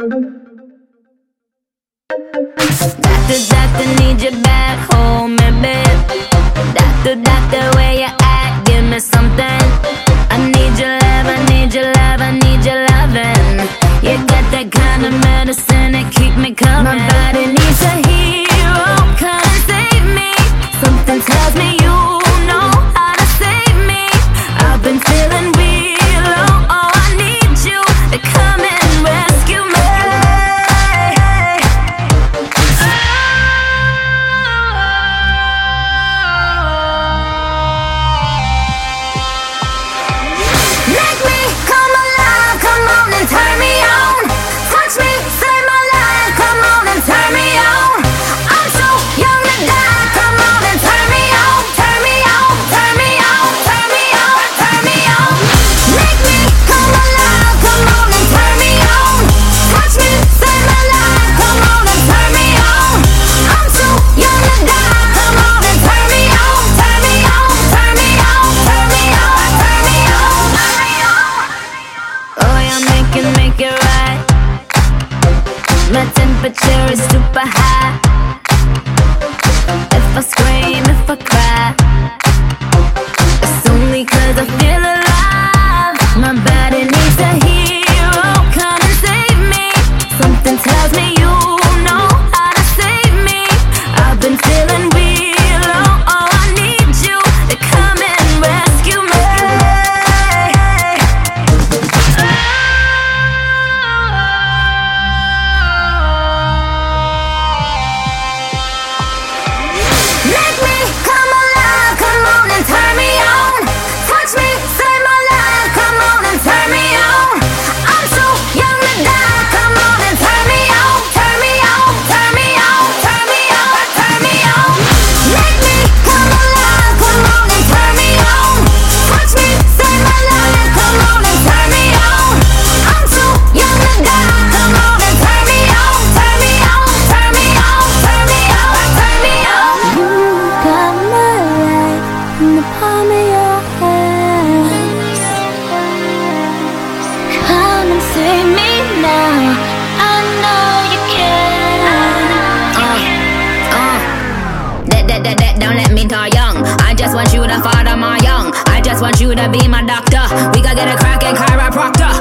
Doctor, doctor, need you back home, baby temperature is super high. If I scream, if I cry, it's only cause I feel alive. My body needs a hero, come and save me. Something tells me you know how to save me. I've been feeling. Want you to be my doctor. We gotta get a crack and chiropractor.